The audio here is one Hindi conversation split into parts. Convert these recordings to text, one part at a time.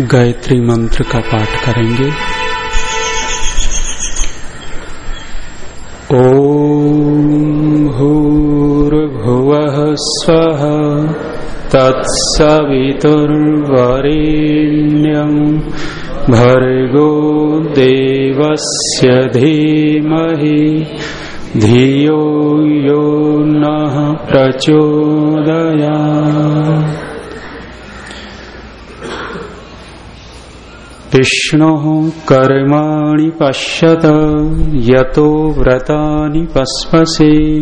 गायत्री मंत्र का पाठ करेंगे। ओम भूर्भुव स्व तत्सवितुर्वरेण्यम भर्गो देवस्य धीमहि धियो यो नः प्रचोदयात्। विष्णु कर्माणि पश्यत, यतो व्रतानि पस्पसे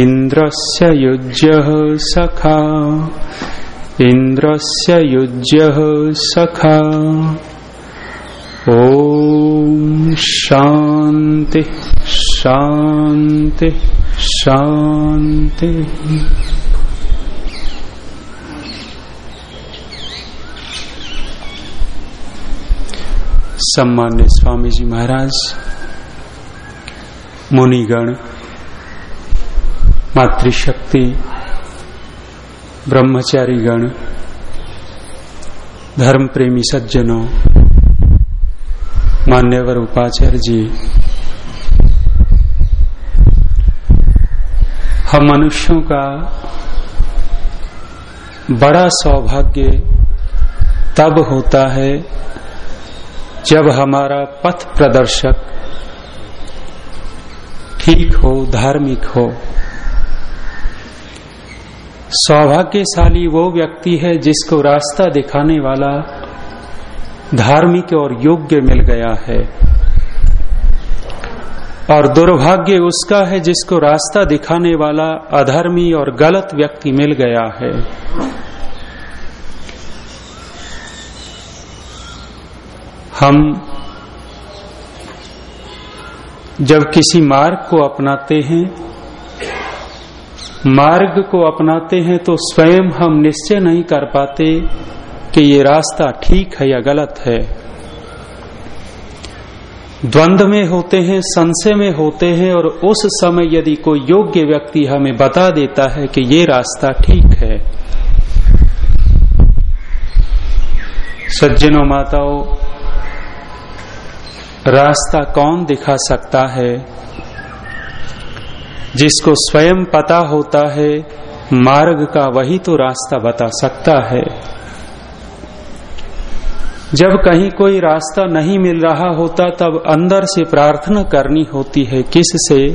इन्द्रस्य युज्यः सखा, इन्द्रस्य युज्यः सखा। ॐ शान्ति शान्ति शान्ति। सम्मान्य स्वामी जी महाराज, मुनिगण, मातृशक्ति ब्रह्मचारी गण धर्म प्रेमी सज्जनों, मान्यवर उपाचार्य जी हम मनुष्यों का बड़ा सौभाग्य तब होता है जब हमारा पथ प्रदर्शक ठीक हो, धार्मिक हो, सौभाग्यशाली वो व्यक्ति है जिसको रास्ता दिखाने वाला धार्मिक और योग्य मिल गया है। और दुर्भाग्य उसका है जिसको रास्ता दिखाने वाला अधर्मी और गलत व्यक्ति मिल गया है। हम जब किसी मार्ग को अपनाते हैं, मार्ग को अपनाते हैं तो स्वयं हम निश्चय नहीं कर पाते कि ये रास्ता ठीक है या गलत है। द्वंद्व में होते हैं, संशय में होते हैं और उस समय यदि कोई योग्य व्यक्ति हमें बता देता है कि ये रास्ता ठीक है। सज्जनों, माताओं रास्ता कौन दिखा सकता है? जिसको स्वयं पता होता है, मार्ग का वही तो रास्ता बता सकता है। जब कहीं कोई रास्ता नहीं मिल रहा होता, तब अंदर से प्रार्थना करनी होती है। किससे?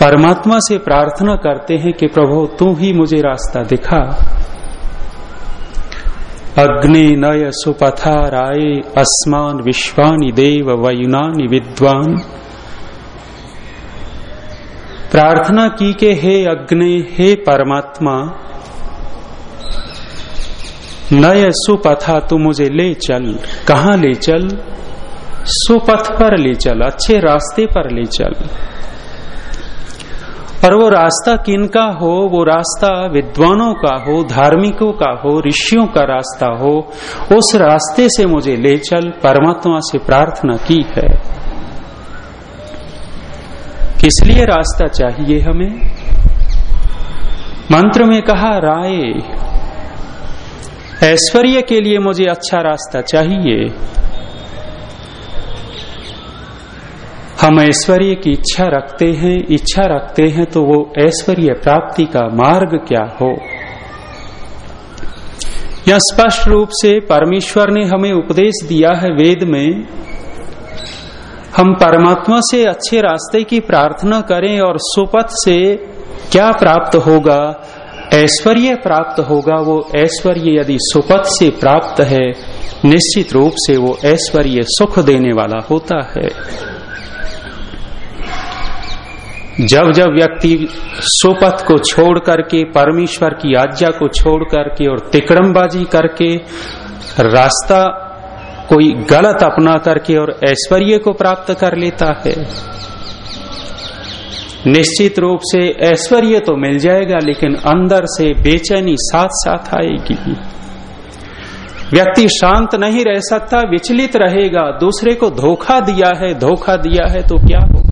परमात्मा से प्रार्थना करते हैं कि प्रभु, तू ही मुझे रास्ता दिखा। अग्नि नय सुपथा राय अस्मान विश्वानि देव वयुनानि विद्वान। प्रार्थना की के हे अग्नि, हे परमात्मा, नय सुपथा तू मुझे ले चल। कहा ले चल? सुपथ पर ले चल, अच्छे रास्ते पर ले चल। और वो रास्ता किनका हो? वो रास्ता विद्वानों का हो, धार्मिकों का हो, ऋषियों का रास्ता हो। उस रास्ते से मुझे ले चल, परमात्मा से प्रार्थना की है। किस लिए रास्ता चाहिए हमें? मंत्र में कहा, राय, ऐश्वर्य के लिए मुझे अच्छा रास्ता चाहिए। हम ऐश्वर्य की इच्छा रखते हैं, इच्छा रखते हैं तो वो ऐश्वर्य प्राप्ति का मार्ग क्या हो? यह स्पष्ट रूप से परमेश्वर ने हमें उपदेश दिया है वेद में, हम परमात्मा से अच्छे रास्ते की प्रार्थना करें और सुपथ से क्या प्राप्त होगा? ऐश्वर्य प्राप्त होगा, वो ऐश्वर्य यदि सुपथ से प्राप्त है, निश्चित रूप से वो ऐश्वर्य सुख देने वाला होता है। जब जब व्यक्ति सुपथ को छोड़ करके, परमेश्वर की आज्ञा को छोड़ करके और तिक्रमबाजी करके रास्ता कोई गलत अपना करके और ऐश्वर्य को प्राप्त कर लेता है, निश्चित रूप से ऐश्वर्य तो मिल जाएगा, लेकिन अंदर से बेचैनी साथ साथ आएगी। व्यक्ति शांत नहीं रह सकता, विचलित रहेगा, दूसरे को धोखा दिया है, धोखा दिया है तो क्या होगा?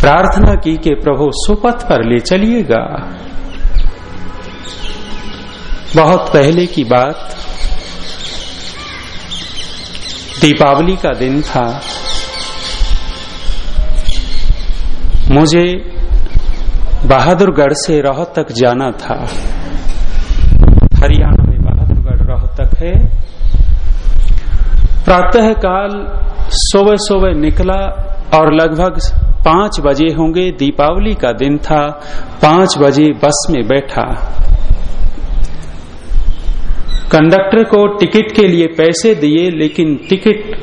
प्रार्थना की कि प्रभु सुपथ पर ले चलिएगा। बहुत पहले की बात। दीपावली का दिन था। मुझे बहादुरगढ़ से रोहतक जाना था। हरियाणा में बहादुरगढ़ रोहतक है। प्रातः काल सुबह सुबह निकला। और लगभग पाँच बजे होंगे दीपावली का दिन था। पाँच बजे बस में बैठा। कंडक्टर को टिकट के लिए पैसे दिए, लेकिन टिकट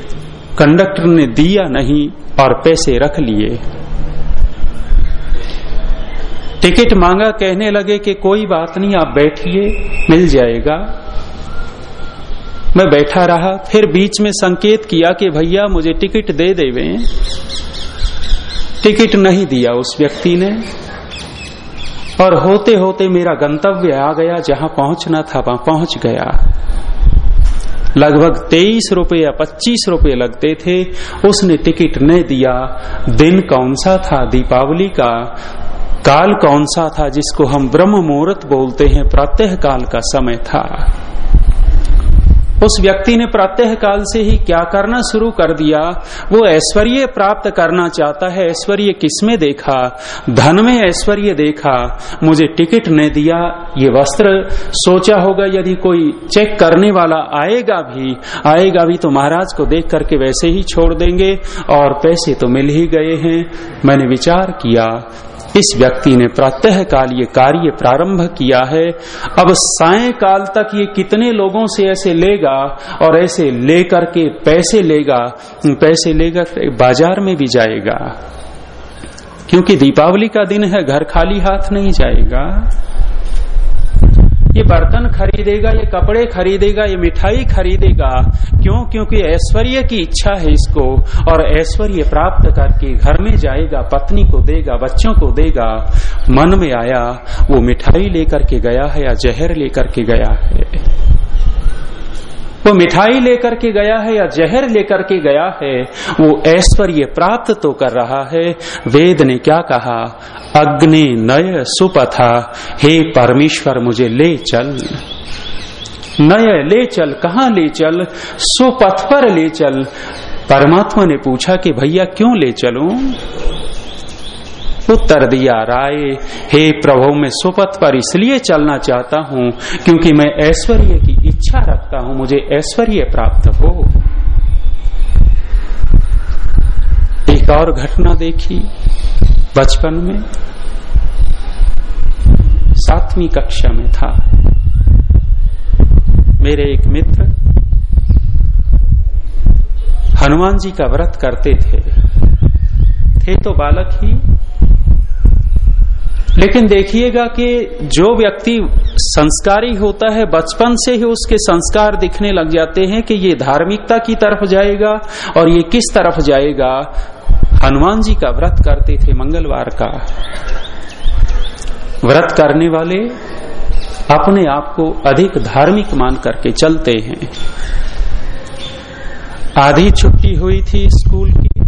कंडक्टर ने दिया नहीं और पैसे रख लिए। टिकट मांगा, कहने लगे कि कोई बात नहीं, आप बैठिए, मिल जाएगा। मैं बैठा रहा, फिर बीच में संकेत किया कि भैया मुझे टिकट दे देवे। टिकट नहीं दिया उस व्यक्ति ने। और होते होते मेरा गंतव्य आ गया, जहाँ पहुँचना था, वहाँ पहुँच गया। लगभग तेईस रुपए या पच्चीस रुपए लगते थे। उसने टिकट नहीं दिया। दिन कौन सा था? दीपावली का काल कौन सा था, जिसको हम ब्रह्म मुहूर्त बोलते हैं? प्रातः काल का समय था। उस व्यक्ति ने प्रातः काल से ही क्या करना शुरू कर दिया? वो ऐश्वर्य प्राप्त करना चाहता है। ऐश्वर्य किसमें देखा? धन में ऐश्वर्य देखा। मुझे टिकट ने दिया। ये वस्त्र सोचा होगा यदि कोई चेक करने वाला आएगा भी। आएगा भी तो महाराज को देख करके वैसे ही छोड़ देंगे और पैसे तो मिल ही गए हैं। मैंने विचार किया इस व्यक्ति ने प्रातः काल ये कार्य प्रारंभ किया है। अब साय काल तक ये कितने लोगों से ऐसे लेगा और ऐसे लेकर के पैसे लेगा? पैसे लेकर बाज़ार में भी जाएगा। क्योंकि दीपावली का दिन है, घर खाली हाथ नहीं जाएगा। ये बर्तन खरीदेगा, ये कपड़े खरीदेगा, ये मिठाई खरीदेगा। क्यों? क्योंकि ऐश्वर्य की इच्छा है इसको और ऐश्वर्य प्राप्त करके घर में जाएगा, पत्नी को देगा, बच्चों को देगा। मन में आया, वो मिठाई लेकर के गया है या जहर लेकर के गया है? वो मिठाई लेकर के गया है या जहर लेकर के गया है, वो ऐश्वर्य प्राप्त तो कर रहा है। वेद ने क्या कहा? अग्नि नय सुपथा, हे परमेश्वर मुझे ले चल। नय ले चल, कहा ले चल? सुपथ पर ले चल। परमात्मा ने पूछा कि भैया क्यों ले चलूँ? उत्तर दिया, राय, हे प्रभु, मैं सुपथ पर इसलिए चलना चाहता हूँ क्योंकि मैं ऐश्वर्य की इच्छा रखता हूँ, मुझे ऐश्वर्य प्राप्त हो। एक और घटना देखी, बचपन में। सातवीं कक्षा में था। मेरे एक मित्र हनुमान जी का व्रत करते थे। थे तो बालक ही। लेकिन देखिएगा कि जो व्यक्ति संस्कारी होता है, बचपन से ही उसके संस्कार दिखने लग जाते हैं कि ये धार्मिकता की तरफ़ जाएगा और ये किस तरफ़ जाएगा। हनुमान जी का व्रत करते थे मंगलवार का। व्रत करने वाले अपने आप को अधिक धार्मिक मान करके चलते हैं। आधी छुट्टी हुई थी स्कूल की।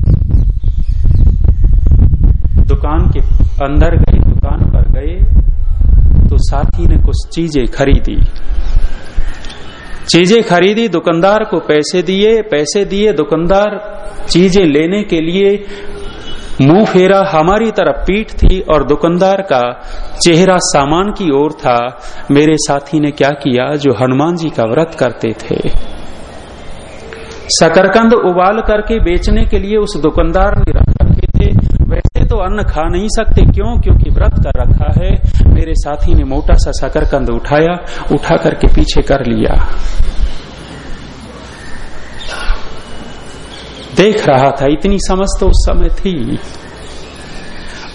दुकान के अंदर गए। साथी ने कुछ चीज़ें खरीदी। चीज़ें खरीदी, दुकानदार को पैसे दिए पैसे दिए, दुकानदार चीज़ें लेने के लिए मुँह फेरा हमारी तरफ़ पीठ थी और दुकानदार का चेहरा सामान की ओर था। मेरे साथी ने क्या किया जो हनुमान जी का व्रत करते थे? शकरकंद उबाल करके बेचने के लिए उस दुकानदार ने रख अन्न खा नहीं सकते। क्यों? क्योंकि व्रत कर रखा है। मेरे साथी ने मोटा सा शकरकंद उठाया, उठा करके पीछे कर लिया। देख रहा था, इतनी समझ तो उस समय थी।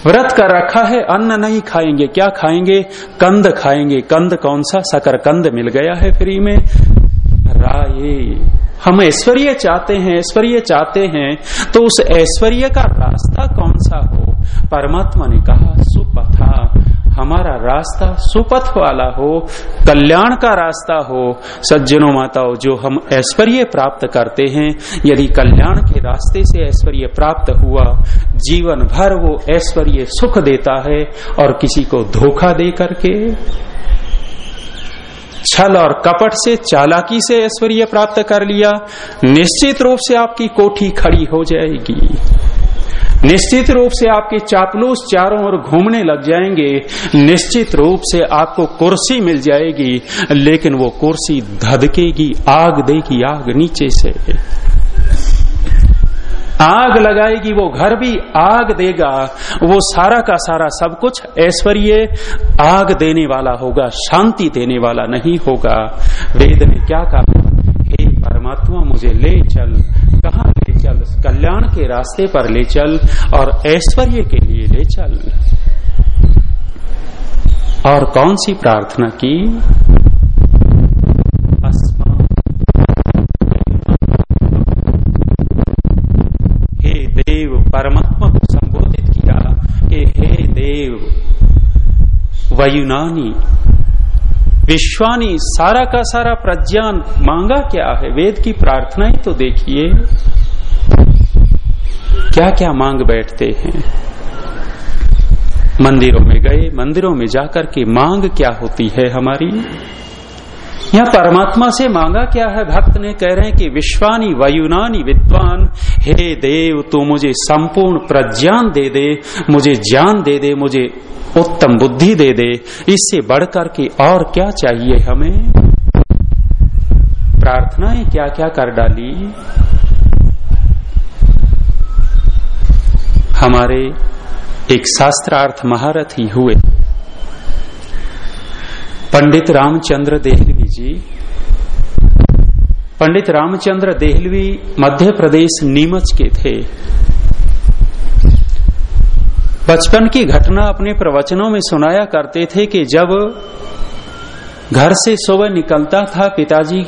व्रत कर रखा है, अन्न नहीं खाएँगे। क्या खाएँगे? कंद खाएँगे। कंद कौन सा? सकर कंद मिल गया है फ्री में। राये। हम ऐश्वर्य चाहते हैं, ऐश्वर्य चाहते हैं तो उस ऐश्वर्य का रास्ता कौन सा हो? परमात्मा ने कहा, सुपथा, हमारा रास्ता सुपथ वाला हो, कल्याण का रास्ता हो। सज्जनों माताओं, जो हम ऐश्वर्य प्राप्त करते हैं, यदि कल्याण के रास्ते से ऐश्वर्य प्राप्त हुआ, जीवन भर वो ऐश्वर्य सुख देता है और किसी को धोखा दे करके, छल और कपट से चालाकी से ऐश्वर्य प्राप्त कर लिया, निश्चित रूप से आपकी कोठी खड़ी हो जाएगी। निश्चित रूप से आपके चापलूस चारों ओर घूमने लग जाएँगे। निश्चित रूप से आपको कुर्सी मिल जाएगी, लेकिन वो कुर्सी धधकेगी आग देगी, आग नीचे से। आग लगाएगी, वो घर भी आग देगा। वो सारा का सारा सब कुछ ऐश्वर्य आग देने वाला होगा, शांति देने वाला नहीं होगा। वेद ने क्या कहा? हे परमात्मा, मुझे ले चल। कहा कल्याण के रास्ते पर ले चल और ऐश्वर्य के लिए ले चल। और कौन सी प्रार्थना की? हे देव, परमात्मा को संबोधित किया कि हे देव, वयुनानी, विश्वानी, सारा का सारा प्रज्ञान, मांगा क्या है? वेद की प्रार्थनाएँ तो देखिए। क्या क्या मांग बैठते हैं? मंदिरों में गए, मंदिरों में जाकर के मांग क्या होती है हमारी? यहाँ परमात्मा से मांगा क्या है? भक्त ने कह रहे हैं कि, विश्वानी वायुनानी विद्वान, हे देव, तू मुझे संपूर्ण प्रज्ञान दे दे, मुझे ज्ञान दे दे, मुझे उत्तम बुद्धि दे दे, इससे बढ़कर के और क्या चाहिए हमें? प्रार्थनाएँ क्या क्या कर डाली? हमारे एक शास्त्रार्थ महारथी हुए। पंडित रामचंद्र देहलवी जी, पंडित रामचंद्र देहलवी मध्य प्रदेश नीमच के थे। बचपन की घटना अपने प्रवचनों में सुनाया करते थे कि जब घर से सुबह निकलता था, पिताजी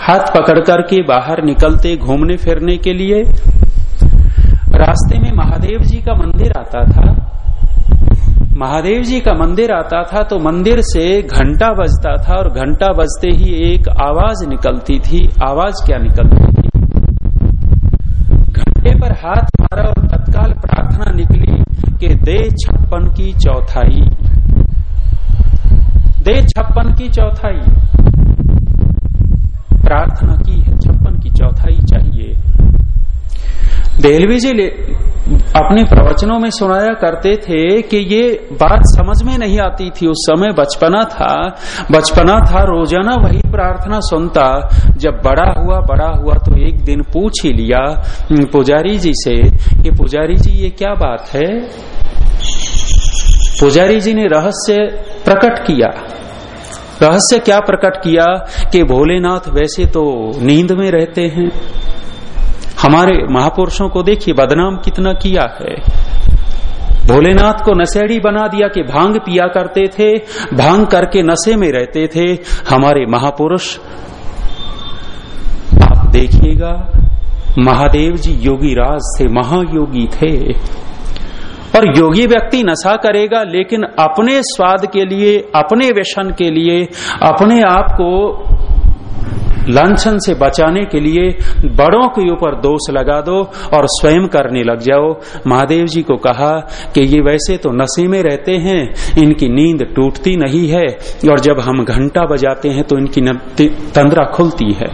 हाथ पकड़ करके बाहर निकलते घूमने फिरने के लिए, रास्ते में महादेव जी का मंदिर आता था। महादेव जी का मंदिर आता था तो मंदिर से घंटा बजता था और घंटा बजते ही एक आवाज़ निकलती थी। आवाज़ क्या निकलती थी? घंटे पर हाथ मारा और तत्काल प्रार्थना निकली कि दे छप्पन की चौथाई। दे छप्पन की चौथाई। प्रार्थना की है, छप्पन की चौथाई चाहिए। देहलवी जी अपने प्रवचनों में सुनाया करते थे कि ये बात समझ में नहीं आती थी। उस समय बचपना था। बचपना था, रोज़ाना वही प्रार्थना सुनता। जब बड़ा हुआ बड़ा हुआ तो एक दिन पूछ ही लिया पुजारी जी से, कि पुजारी जी, ये क्या बात है? पुजारी जी ने रहस्य प्रकट किया। रहस्य क्या प्रकट किया? कि भोलेनाथ वैसे तो नींद में रहते हैं। हमारे महापुरुषों को देखिए, बदनाम कितना किया है। भोलेनाथ को नशेड़ी बना दिया कि भाँग पिया करते थे, भाँग करके नशे में रहते थे। हमारे महापुरुष, आप देखिएगा, महादेव जी योगी राज थे महायोगी थे। और योगी व्यक्ति नशा करेगा, लेकिन अपने स्वाद के लिए, अपने व्यसन के लिए, अपने आप को लाछन से बचाने के लिए बड़ों के ऊपर दोष लगा दो और स्वयं करने लग जाओ। महादेव जी को कहा कि ये वैसे तो नशे में रहते हैं, इनकी नींद टूटती नहीं है और जब हम घंटा बजाते हैं तो इनकी तंद्रा खुलती है।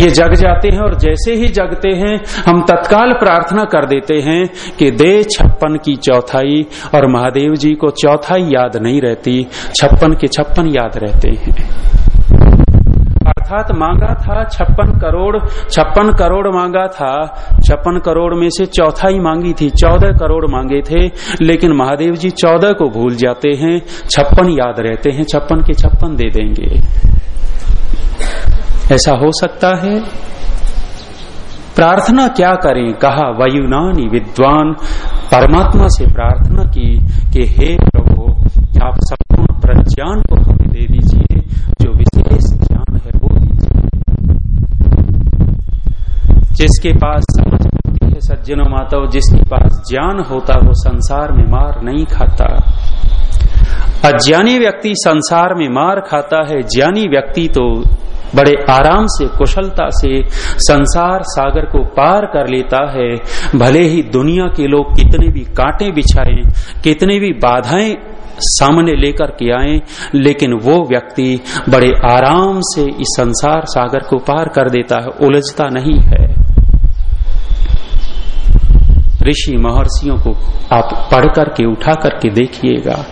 ये जग जाते हैं और जैसे ही जगते हैं, हम तत्काल प्रार्थना कर देते हैं कि दे छप्पन की चौथाई और महादेव जी को चौथाई याद नहीं रहती, छप्पन के छप्पन याद रहते हैं। अर्थात मांगा था छप्पन करोड़ छप्पन करोड़ मांगा था। छप्पन करोड़ में से चौथाई मांगी थी, चौदह करोड़ मांगे थे। लेकिन महादेव जी चौदह को भूल जाते हैं, छप्पन याद रहते हैं, छप्पन के छप्पन दे देंगे। ऐसा हो सकता है? प्रार्थना क्या करें? कहा, वायुनानी विद्वान, परमात्मा से प्रार्थना की कि हे प्रभु, आप संपूर्ण प्रज्ञान को हमें दे दीजिए, जो विशेष ज्ञान है वो दीजिए जिसके पास समझ होती है सज्जनों माता जिसके पास ज्ञान होता, वो संसार में मार नहीं खाता। अज्ञानी व्यक्ति संसार में मार खाता है, ज्ञानी व्यक्ति तो बड़े आराम से, कुशलता से संसार सागर को पार कर लेता है। भले ही दुनिया के लोग कितने भी कांटे बिछाए, कितने भी बाधाएँ सामने लेकर के आए, लेकिन वो व्यक्ति बड़े आराम से इस संसार सागर को पार कर देता है, उलझता नहीं है। ऋषि महर्षियों को आप पढ़ करके, उठा करके देखिएगा।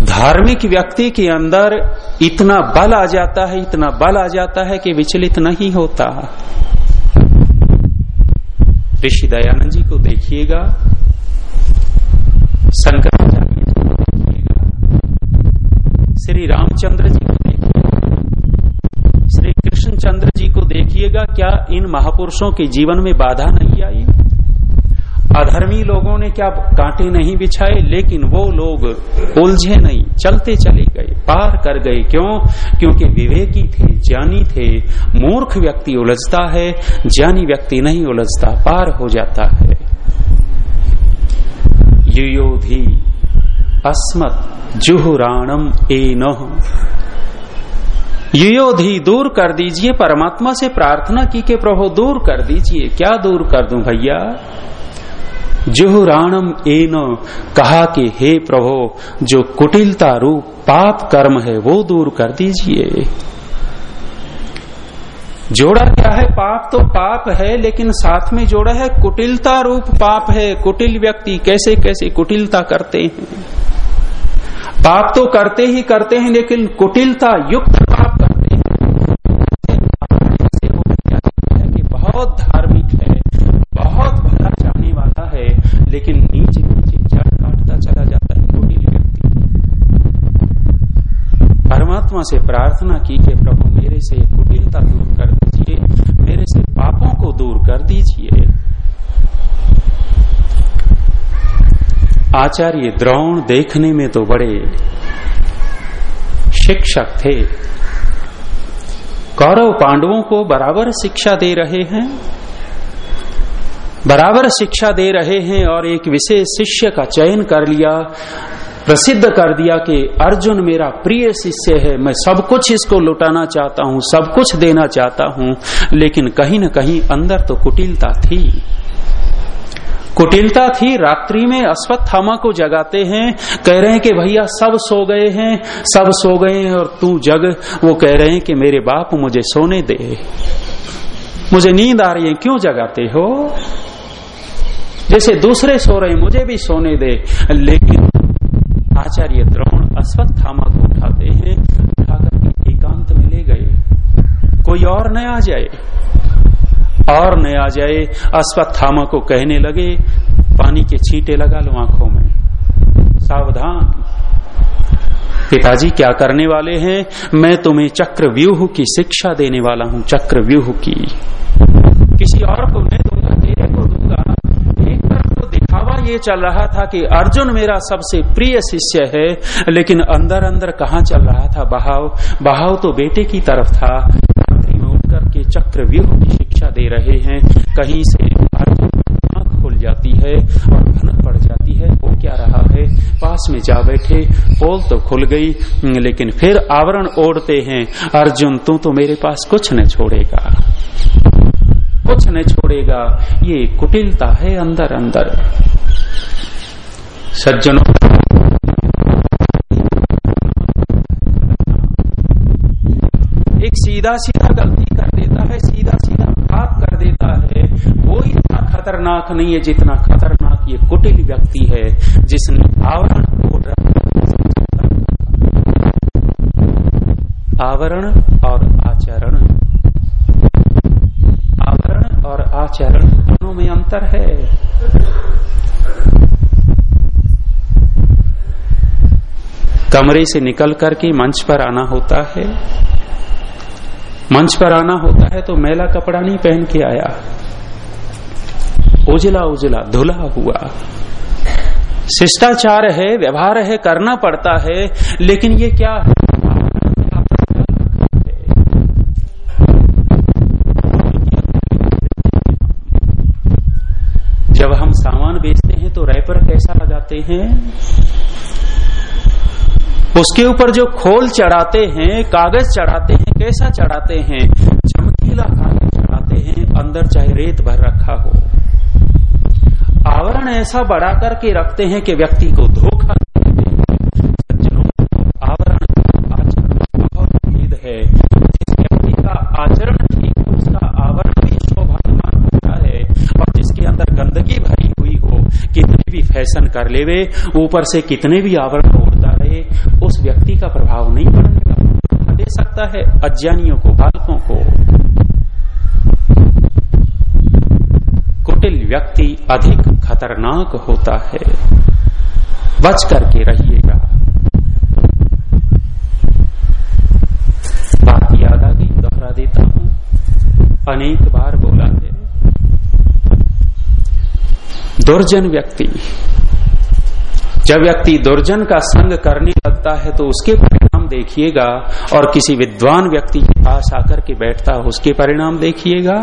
धार्मिक व्यक्ति के अंदर इतना बल आ जाता है, इतना बल आ जाता है कि विचलित नहीं होता। ऋषि दयानंद जी को देखिएगा। शंकराचार्य जी को देखिएगा। श्री रामचंद्र जी को देखिएगा। श्री कृष्ण चंद्र जी को देखिएगा, क्या इन महापुरुषों के जीवन में बाधा नहीं आई? अधर्मी लोगों ने क्या कांटे नहीं बिछाए, लेकिन वो लोग उलझे नहीं, चलते चले गए, पार कर गए। क्यों? क्योंकि विवेकी थे, ज्ञानी थे, मूर्ख व्यक्ति उलझता है, ज्ञानी व्यक्ति नहीं उलझता, पार हो जाता है। युयोधि, अस्मत जुहुराणम ए युयोधि दूर कर दीजिए, परमात्मा से प्रार्थना की के प्रभु दूर कर दीजिए। क्या दूर कर दूँ भैया? जुहुराणम एन कहा कि हे प्रभु, जो कुटिलता रूप पाप कर्म है, वो दूर कर दीजिए। जोड़ा क्या है पाप तो पाप है, लेकिन साथ में जोड़ा है कुटिलता रूप पाप है। कुटिल व्यक्ति कैसे कैसे कुटिलता करते हैं? पाप तो करते ही करते हैं, लेकिन कुटिलता युक्त पाप बहुत धार्मिक है, बहुत भला चाहने वाला है, लेकिन नीचे नीचे जड़ काटता चला जाता है कुटिल व्यक्ति। परमात्मा से प्रार्थना कीजिए, प्रभु मेरे से कुटिलता दूर कर दीजिए, मेरे से पापों को दूर कर दीजिए। आचार्य द्रोण देखने में तो बड़े शिक्षक थे। कौरव पांडवों को बराबर शिक्षा दे रहे हैं। बराबर शिक्षा दे रहे हैं और एक विशेष शिष्य का चयन कर लिया, प्रसिद्ध कर दिया कि अर्जुन मेरा प्रिय शिष्य है, मैं सब कुछ इसको लुटाना चाहता हूँ, सब कुछ देना चाहता हूँ, लेकिन कहीं न कहीं अंदर तो कुटिलता थी। कुटिलता थी, रात्रि में अश्वत्थामा को जगाते हैं, कह रहे हैं कि भैया सब सो गए हैं, सब सो गए हैं और तू जग। वो कह रहे हैं कि मेरे बाप मुझे सोने दे। मुझे नींद आ रही है, क्यों जगाते हो? जैसे दूसरे सो रहे मुझे भी सोने दे। लेकिन आचार्य द्रोण अश्वत्थामा को उठाते हैं, उठाकर एकांत में ले गए। कोई और न आ जाए। और न आ जाए, अश्वत्थामा को कहने लगे, पानी के छींटे लगा लो आँखों में। सावधान। पिताजी, क्या करने वाले हैं? मैं तुम्हें चक्र व्यूह की शिक्षा देने वाला हूँ चक्र व्यूह की। किसी और को मैं दूँगा, तेरे को दूँगा। एक तरफ़ तो दिखावा ये चल रहा था कि अर्जुन मेरा सबसे प्रिय शिष्य है, लेकिन अंदर अंदर कहा चल रहा था बहाव? बहाव तो बेटे की तरफ़ था। रात्रि में उठ करके चक्र व्यूह की शिक्षा दे रहे हैं। कहीं से आँख खुल जाती है और भनक पड़ जाती है। वो क्या रहा है? पास में जा बैठे, पोल तो खुल गई, लेकिन फिर आवरण ओढ़ते हैं। अर्जुन, तू तो मेरे पास कुछ न छोड़ेगा। कुछ न छोड़ेगा। ये कुटिलता है अंदर अंदर। सज्जनों, एक सीधा सीधा खतरनाक नहीं है जितना खतरनाक ये कुटिल व्यक्ति है, जिसने आवरण ओढ़ आवरण और आचरण। आवरण और आचरण दोनों में अंतर है। कमरे से निकल करके मंच पर आना होता है। मंच पर आना होता है तो मैला कपड़ा नहीं पहन के आया। उजला उजला, धुला हुआ। शिष्टाचार है, व्यवहार है, करना पड़ता है, लेकिन ये क्या है? जब हम सामान बेचते हैं तो रैपर कैसा लगाते हैं? उसके ऊपर जो खोल चढ़ाते हैं, कागज़ चढ़ाते हैं, कैसा चढ़ाते हैं, चमकीला कागज़ चढ़ाते हैं, अंदर चाहे रेत भर रखा हो। आवरण ऐसा बढ़ा करके रखते हैं कि व्यक्ति को धोखा आवरण आचरण बहुत भेद है। जिस व्यक्ति का आचरण ठीक है, उसका आवरण भी शोभायमान होता है। और जिसके अंदर गंदगी भरी हुई हो, कितने भी फ़ैशन कर लेवे, ऊपर से कितने भी आवरण रहे उस व्यक्ति का प्रभाव नहीं पड़ने वाला दे सकता है अज्ञानियों को, बालकों को। कुटिल व्यक्ति अधिक खतरनाक होता है। बच करके रहिएगा। बात याद आ गई, दोहरा देता हूँ। अनेक बार बोला है। दुर्जन व्यक्ति। जब व्यक्ति दुर्जन का संग करने लगता है तो उसके परिणाम देखिएगा और किसी विद्वान व्यक्ति के पास आकर के बैठता है, उसके परिणाम देखिएगा।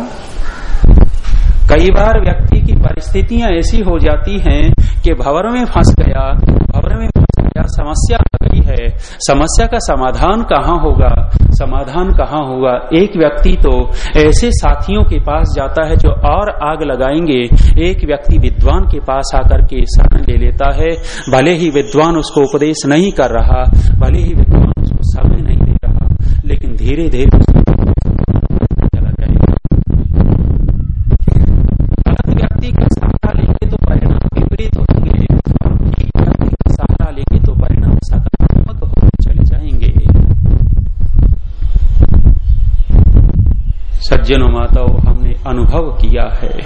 कई बार व्यक्ति की परिस्थितियाँ ऐसी हो जाती हैं कि भवर में फंस गया, भवर में फंस गया, समस्या आ गई है, समस्या का समाधान कहाँ होगा? समाधान कहाँ होगा? एक व्यक्ति तो ऐसे साथियों के पास जाता है जो और आग लगाएँगे। एक व्यक्ति विद्वान के पास आकर के शरण ले लेता है। भले ही विद्वान उसको उपदेश नहीं कर रहा, भले ही विद्वान उसको समय नहीं दे रहा, लेकिन धीरे धीरे सज्जनों माताओं, हमने अनुभव किया है।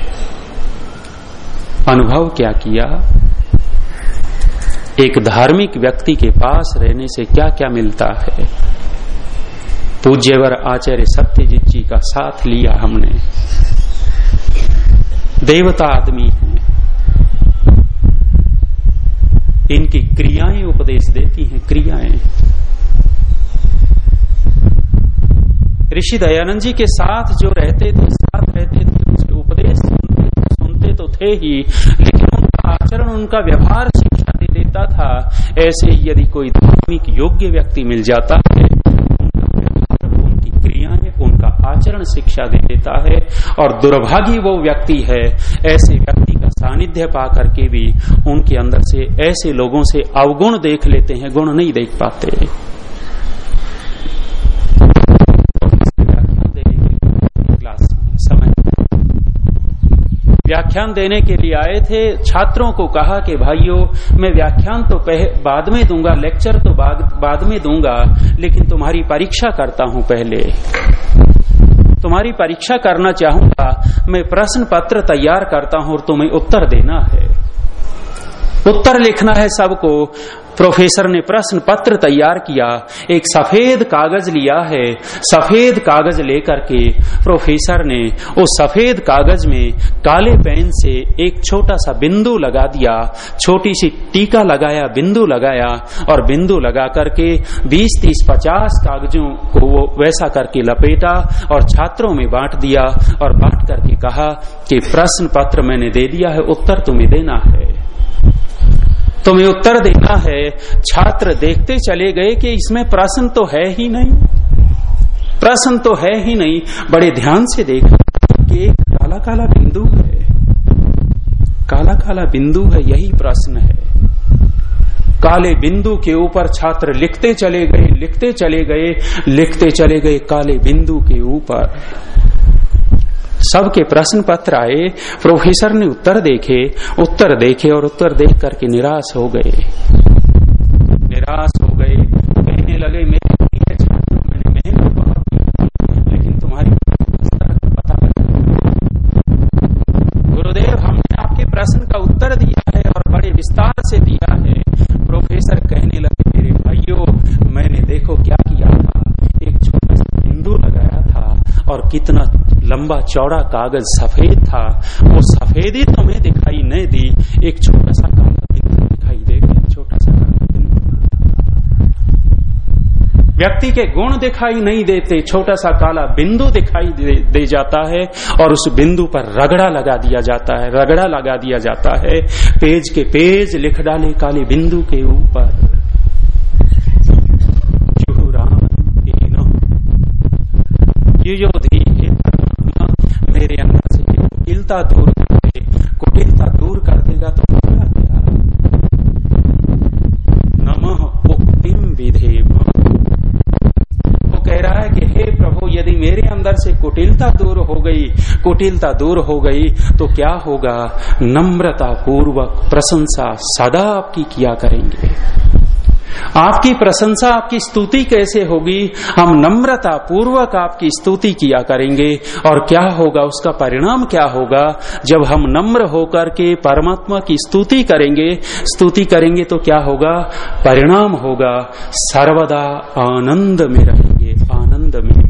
अनुभव क्या किया? एक धार्मिक व्यक्ति के पास रहने से क्या क्या मिलता है? पूज्यवर आचार्य सत्यजीत जी का साथ लिया हमने। देवता आदमी है। इनकी क्रियाएँ उपदेश देती हैं, क्रियाएँ। ऋषि दयानंद जी के साथ जो रहते थे, साथ रहते थे, उसके उपदेश सुनते सुनते तो थे ही, लेकिन उनका आचरण, उनका व्यवहार शिक्षा दे देता था। ऐसे यदि कोई धार्मिक योग्य व्यक्ति मिल जाता है, उनका क्रियाएँ, उनका आचरण शिक्षा दे देता है, और दुर्भागी वो व्यक्ति है, ऐसे व्यक्ति का सानिध्य पा करके भी उनके अंदर से ऐसे लोगों से अवगुण देख लेते हैं, गुण नहीं देख पाते। व्याख्यान देने के लिए आए थे। छात्रों को कहा कि भाइयों मैं व्याख्यान तो बाद में दूँगा लेक्चर तो बाद, बाद में दूँगा लेकिन तुम्हारी परीक्षा करता हूँ पहले। तुम्हारी परीक्षा करना चाहूँगा मैं प्रश्न पत्र तैयार करता हूँ और तुम्हें उत्तर देना है। उत्तर लिखना है सबको। प्रोफेसर ने प्रश्न पत्र तैयार किया। एक सफ़ेद कागज़ लिया है, सफ़ेद कागज़ लेकर के प्रोफेसर ने उस सफ़ेद कागज़ में काले पेन से एक छोटा सा बिंदु लगा दिया। छोटी सी टीका लगाया, बिंदु लगाया और बिंदु लगा करके 20 तीस पचास कागजों को वो वैसा करके लपेटा और छात्रों में बांट दिया और बांट करके कहा कि प्रश्न पत्र मैंने दे दिया है, उत्तर तुम्हें देना है। तुम्हें उत्तर देना है। छात्र देखते चले गए कि इसमें प्रश्न तो है ही नहीं। प्रश्न तो है ही नहीं। बड़े ध्यान से देखा कि एक काला काला बिंदु है। काला काला बिंदु है, यही प्रश्न है। काले बिंदु के ऊपर छात्र लिखते चले गए, लिखते चले गए, लिखते चले गए काले बिंदु के ऊपर। सबके प्रश्न पत्र आए प्रोफेसर ने उत्तर देखे उत्तर देखे और उत्तर देख करके निराश हो गए। निराश हो गए। कहने लगे, मेरे मैंने मेहनत बहुत लेकिन तुम्हारी पता गुरुदेव, हमने आपके प्रश्न का उत्तर दिया है और बड़े विस्तार से दिया है। प्रोफेसर कहने लगे, मेरे भाइयों, मैंने देखो क्या किया था। एक छोटा सा बिंदु लगाया था और कितना लंबा चौड़ा कागज़ सफ़ेद था। वो सफेदी तुम्हें दिखाई नहीं दी। एक छोटा सा काला बिंदु दिखाई देगा छोटा सा काला बिंदु व्यक्ति के गुण दिखाई नहीं देते। छोटा सा काला बिंदु दिखाई दे, दे जाता है और उस बिंदु पर रगड़ा लगा दिया जाता है। रगड़ा लगा दिया जाता है। पेज के पेज लिख डाले काले बिंदु के ऊपर। मेरे कुटिलता दूर कर कुटिलता दूर कर देगा तो क्या नमः उक्तिम विधे वो कह रहा है कि हे प्रभु, यदि मेरे अंदर से कुटिलता दूर हो गई कुटिलता दूर हो गई तो क्या होगा? नम्रता पूर्वक प्रशंसा सदा आपकी किया करेंगे। आपकी प्रशंसा, आपकी स्तुति कैसे होगी? हम नम्रता पूर्वक आपकी स्तुति किया करेंगे। और क्या होगा? उसका परिणाम क्या होगा? जब हम नम्र होकर के परमात्मा की स्तुति करेंगे स्तुति करेंगे तो क्या होगा? परिणाम होगा, सर्वदा आनंद में रहेंगे आनंद में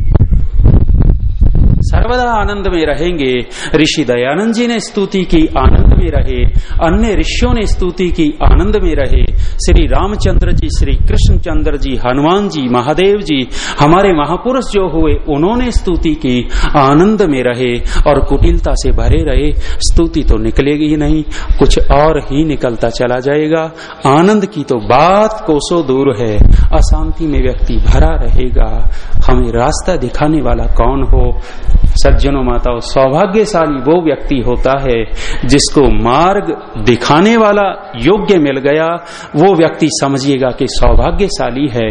सर्वदा आनंद में रहेंगे। ऋषि दयानंद जी ने स्तुति की आनंद में रहे। अन्य ऋषियों ने स्तुति की आनंद में रहे। श्री रामचंद्र जी श्री कृष्णचंद्र जी हनुमान जी महादेव जी हमारे महापुरुष जो हुए, उन्होंने स्तुति की आनंद में रहे और कुटिलता से भरे रहे। स्तुति तो निकलेगी ही नहीं, कुछ और ही निकलता चला जाएगा। आनंद की तो बात कोसो दूर है, अशांति में व्यक्ति भरा रहेगा। हमें रास्ता दिखाने वाला कौन हो? सज्जनों माताओं, सौभाग्यशाली वो व्यक्ति होता है जिसको मार्ग दिखाने वाला योग्य मिल गया। वो व्यक्ति समझिएगा कि सौभाग्यशाली है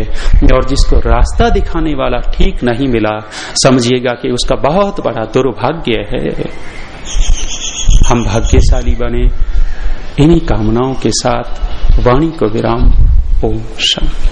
और जिसको रास्ता दिखाने वाला ठीक नहीं मिला, समझिएगा कि उसका बहुत बड़ा दुर्भाग्य है। हम भाग्यशाली बने। इन्हीं कामनाओं के साथ वाणी को विराम, ओम शांति